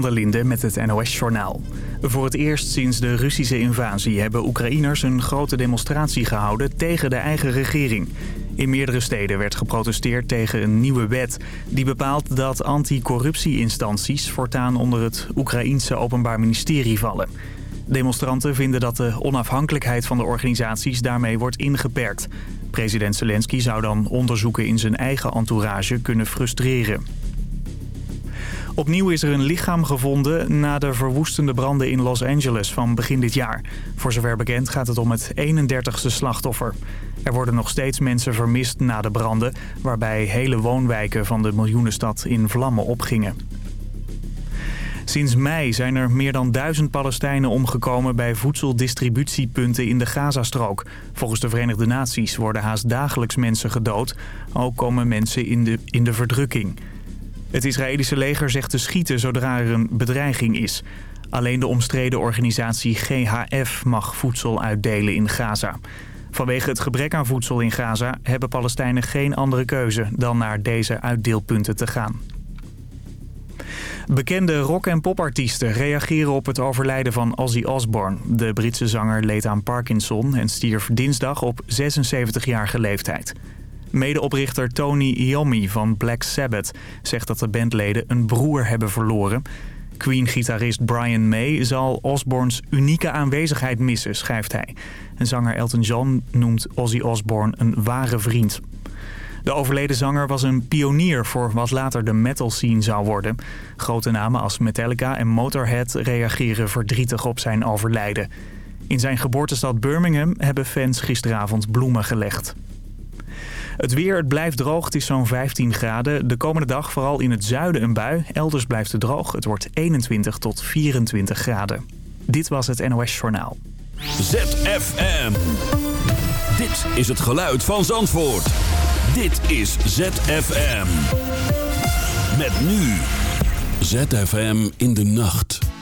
van der Linde met het NOS-journaal. Voor het eerst sinds de Russische invasie hebben Oekraïners een grote demonstratie gehouden tegen de eigen regering. In meerdere steden werd geprotesteerd tegen een nieuwe wet... die bepaalt dat anticorruptieinstanties voortaan onder het Oekraïense Openbaar Ministerie vallen. Demonstranten vinden dat de onafhankelijkheid van de organisaties daarmee wordt ingeperkt. President Zelensky zou dan onderzoeken in zijn eigen entourage kunnen frustreren. Opnieuw is er een lichaam gevonden na de verwoestende branden in Los Angeles van begin dit jaar. Voor zover bekend gaat het om het 31ste slachtoffer. Er worden nog steeds mensen vermist na de branden... waarbij hele woonwijken van de miljoenenstad in vlammen opgingen. Sinds mei zijn er meer dan duizend Palestijnen omgekomen bij voedseldistributiepunten in de Gazastrook. Volgens de Verenigde Naties worden haast dagelijks mensen gedood. Ook komen mensen in de, in de verdrukking. Het Israëlische leger zegt te schieten zodra er een bedreiging is. Alleen de omstreden organisatie GHF mag voedsel uitdelen in Gaza. Vanwege het gebrek aan voedsel in Gaza hebben Palestijnen geen andere keuze dan naar deze uitdeelpunten te gaan. Bekende rock- en popartiesten reageren op het overlijden van Ozzy Osbourne. De Britse zanger leed aan Parkinson en stierf dinsdag op 76-jarige leeftijd. Medeoprichter Tony Iommi van Black Sabbath zegt dat de bandleden een broer hebben verloren. Queen-gitarist Brian May zal Osborns unieke aanwezigheid missen, schrijft hij. En zanger Elton John noemt Ozzy Osbourne een ware vriend. De overleden zanger was een pionier voor wat later de metal scene zou worden. Grote namen als Metallica en Motorhead reageren verdrietig op zijn overlijden. In zijn geboortestad Birmingham hebben fans gisteravond bloemen gelegd. Het weer, het blijft droog, het is zo'n 15 graden. De komende dag vooral in het zuiden een bui. Elders blijft het droog, het wordt 21 tot 24 graden. Dit was het NOS Journaal. ZFM. Dit is het geluid van Zandvoort. Dit is ZFM. Met nu. ZFM in de nacht.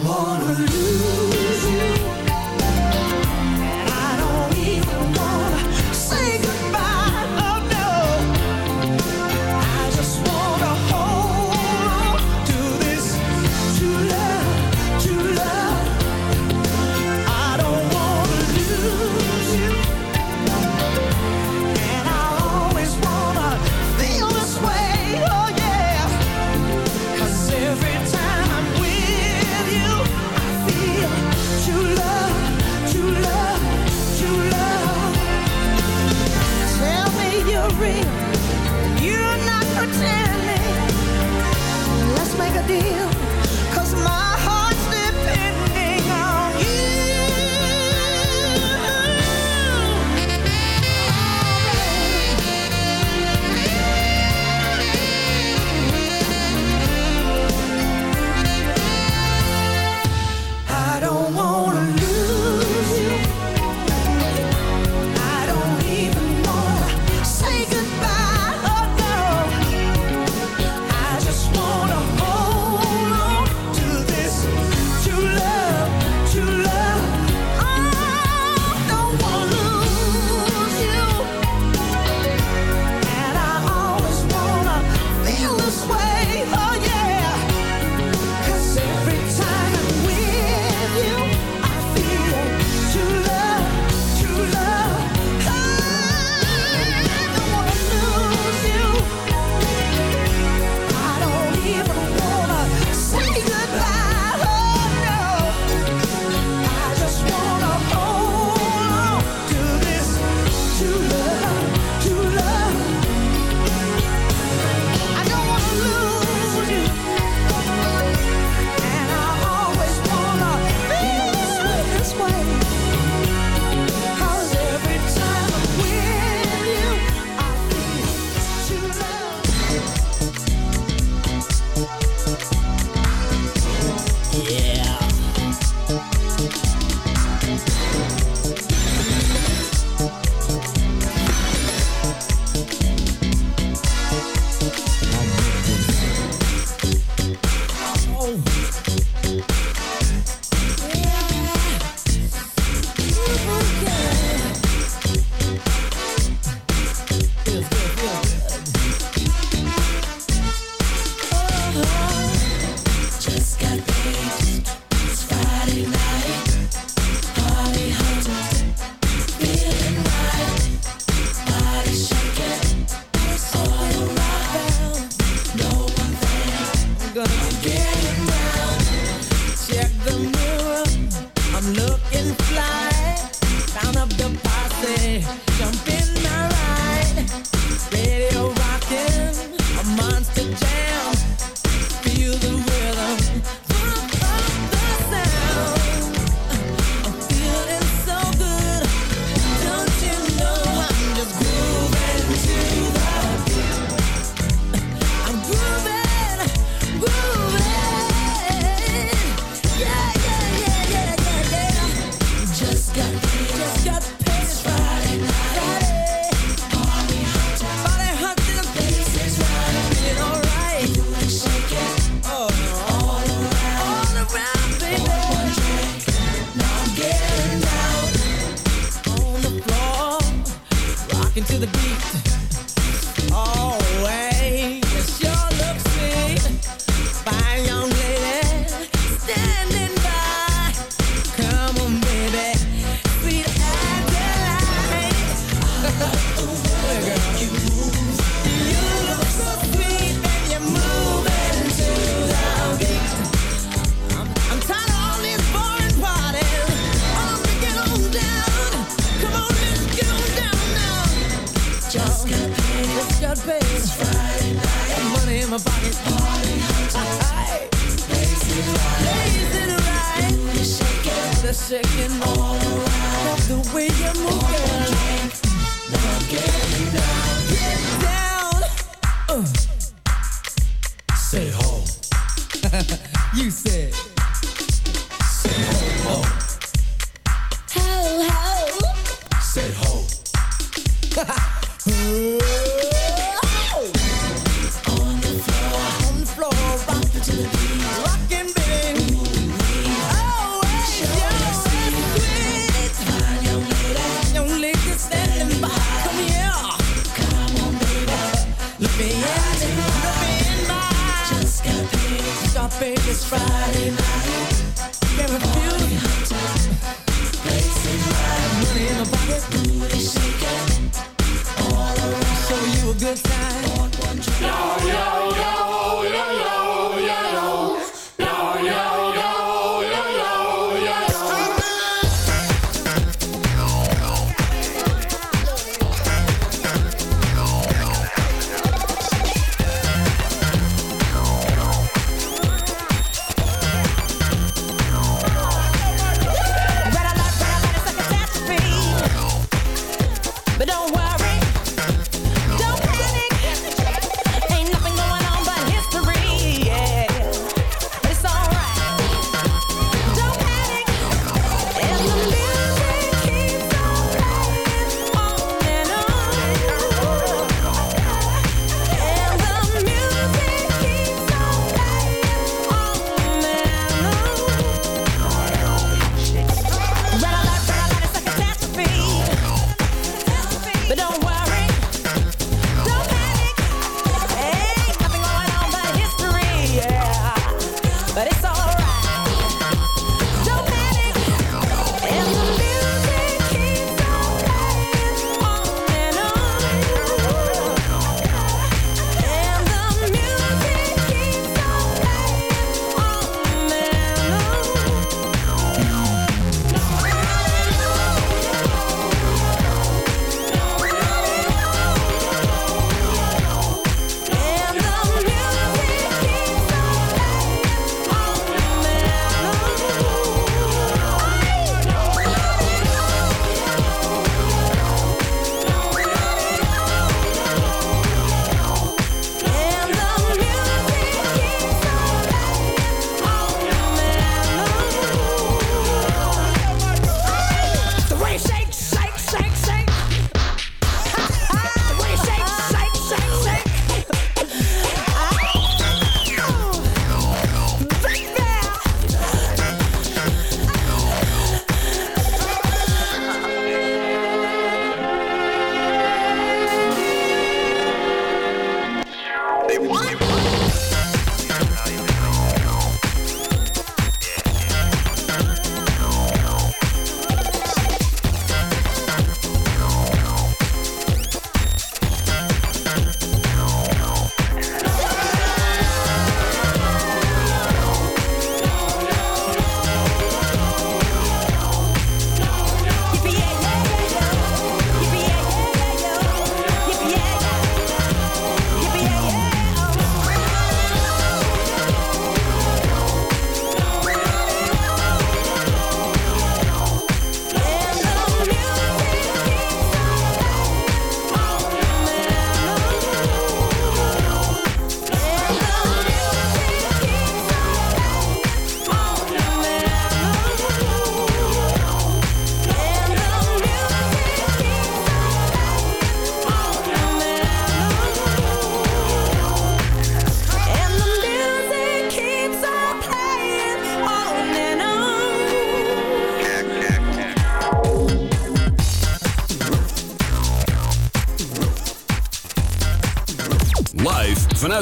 wanna do.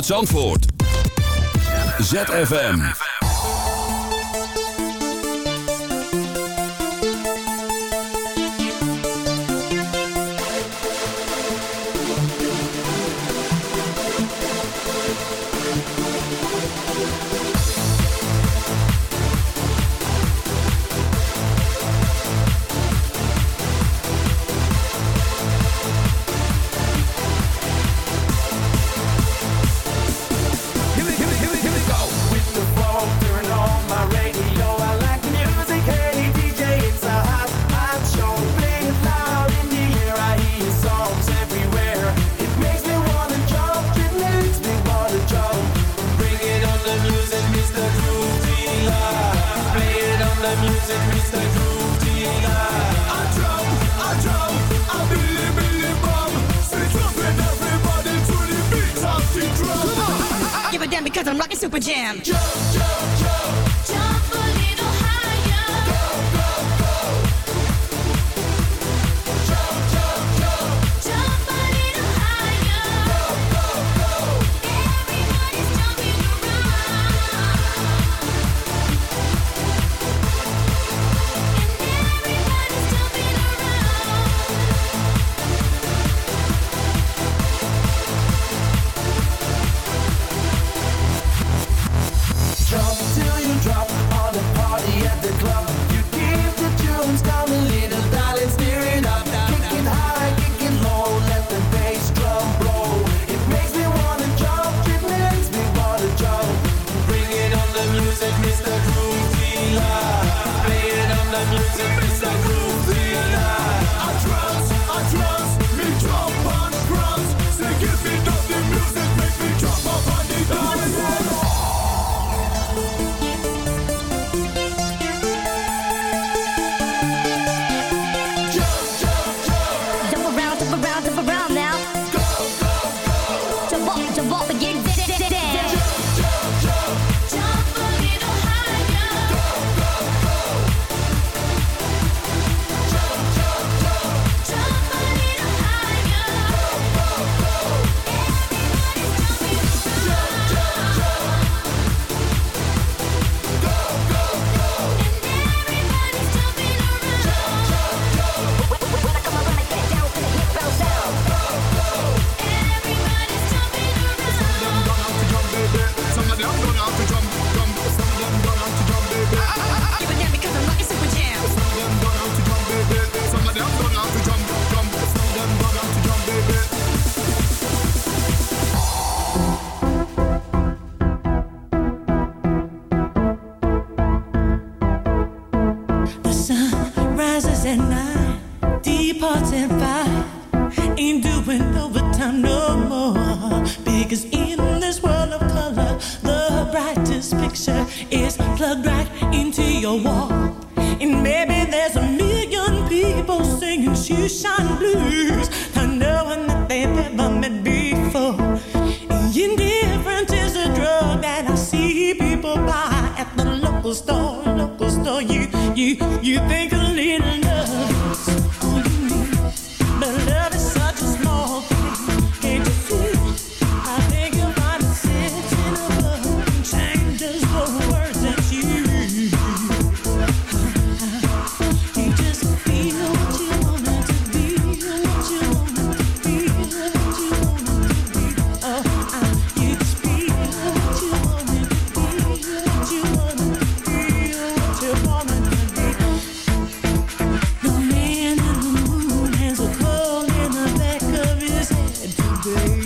Vanuit Zandvoort. ZFM. say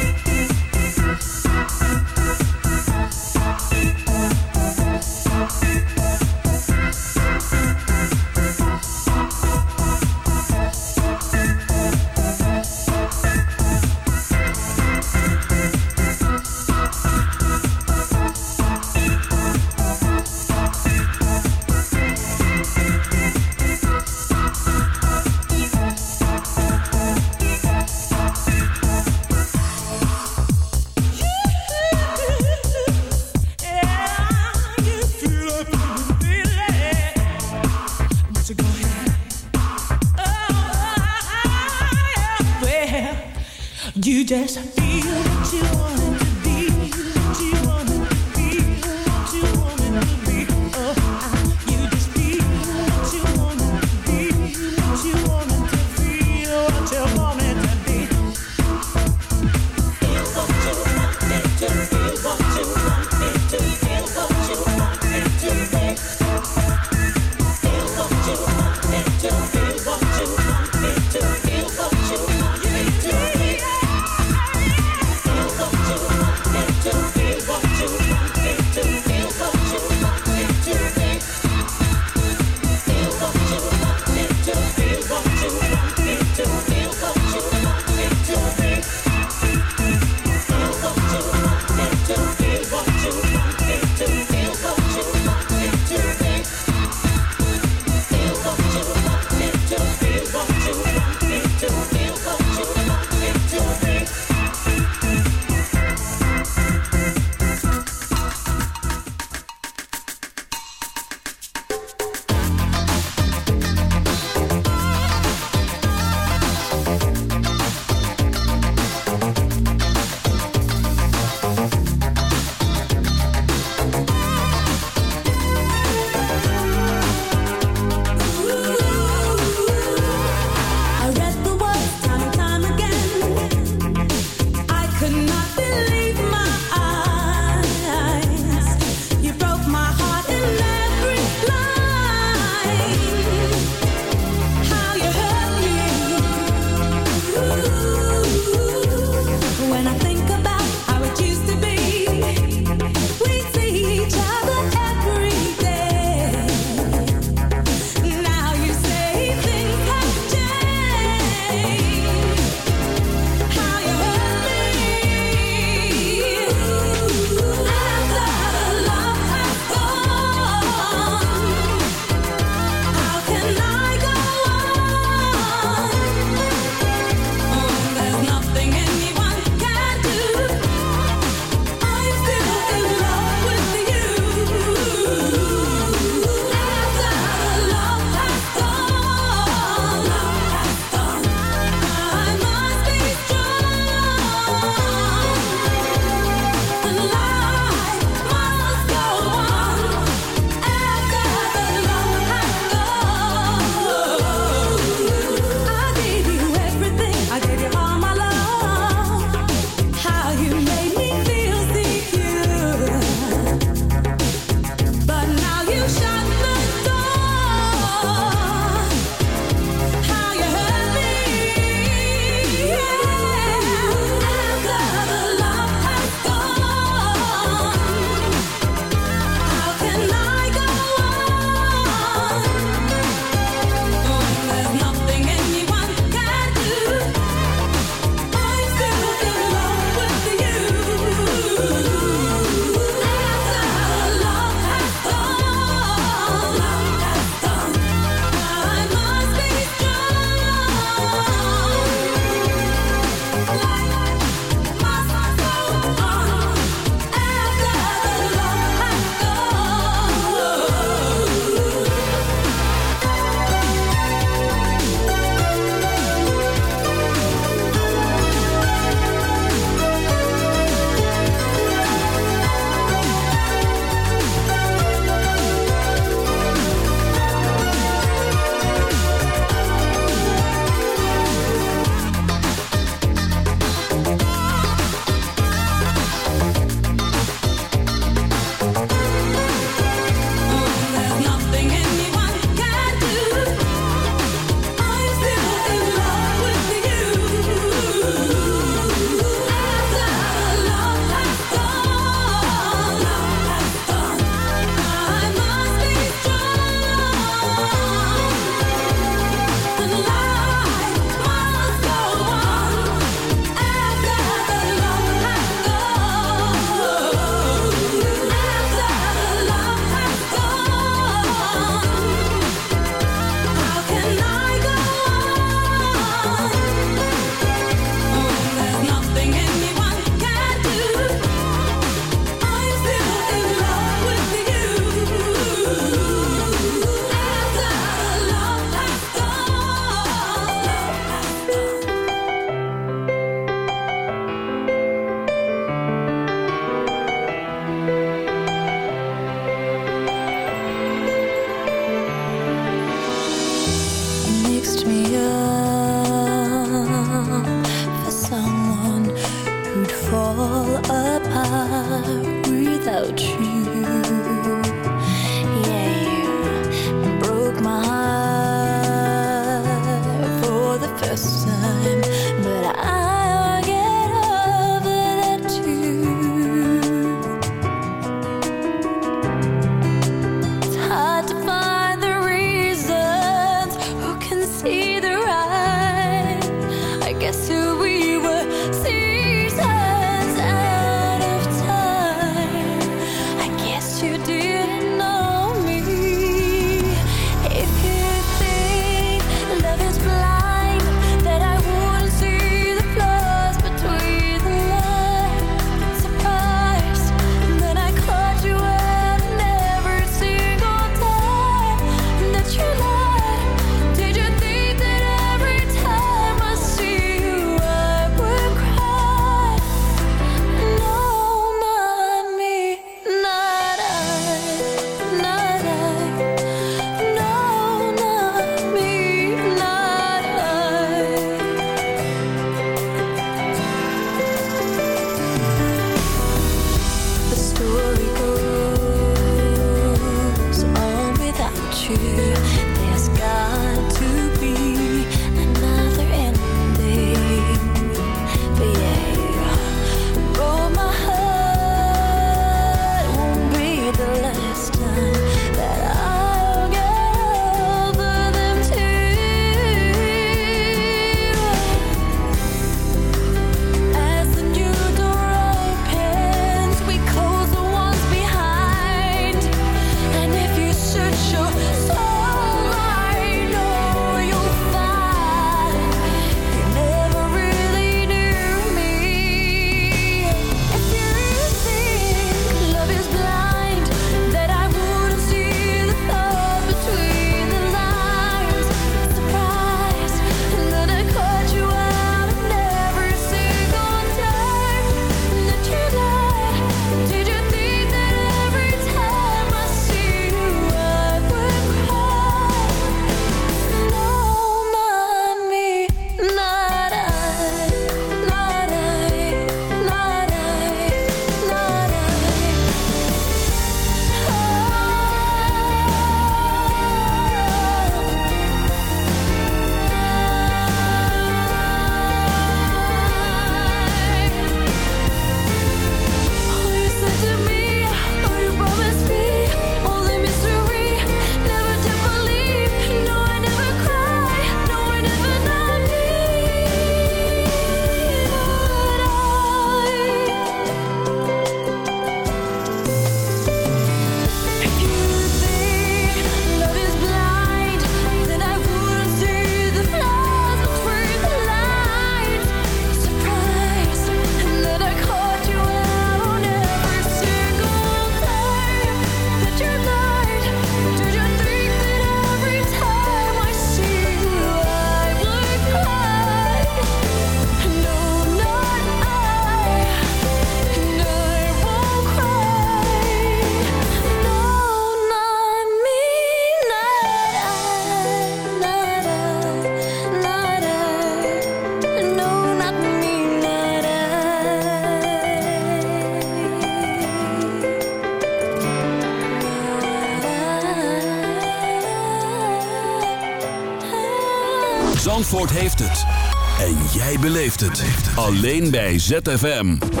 Alleen bij ZFM.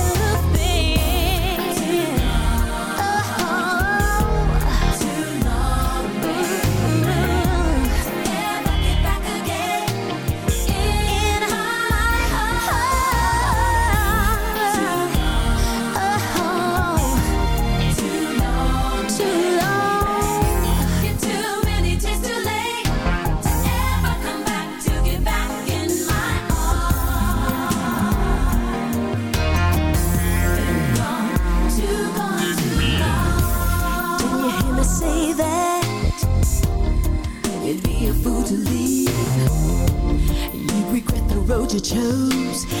you chose.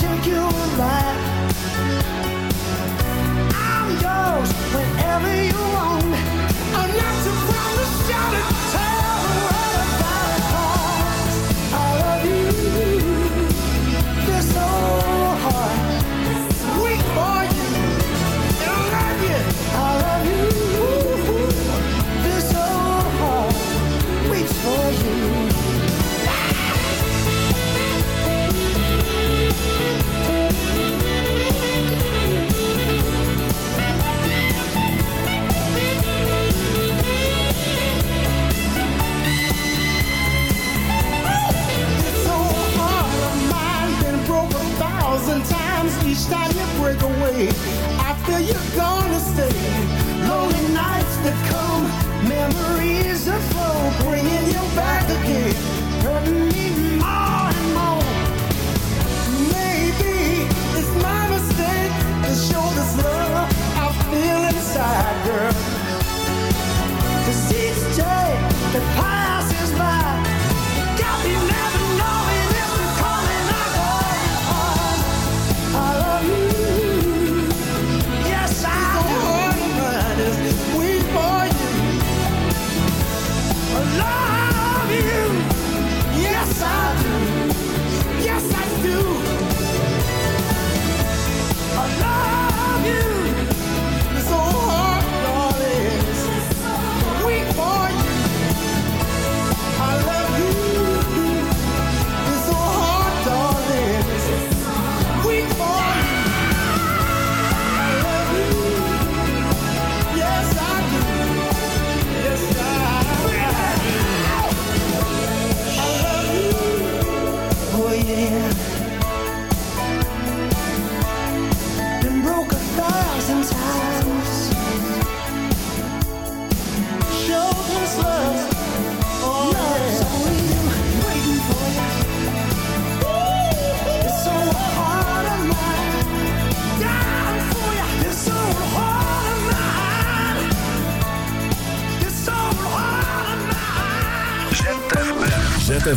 take you alive. I'm yours whenever you break away. After you're gonna stay, lonely nights that come, memories that flow, bringing you back again, hurting me more and more. Maybe it's my mistake to show this love I feel inside, girl. Cause each day that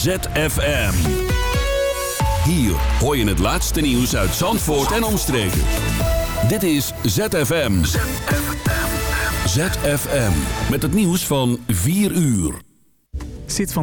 ZFM. Hier hoor je het laatste nieuws uit Zandvoort en omstreken. Dit is ZFM. ZFM. Met het nieuws van 4 uur. Zit van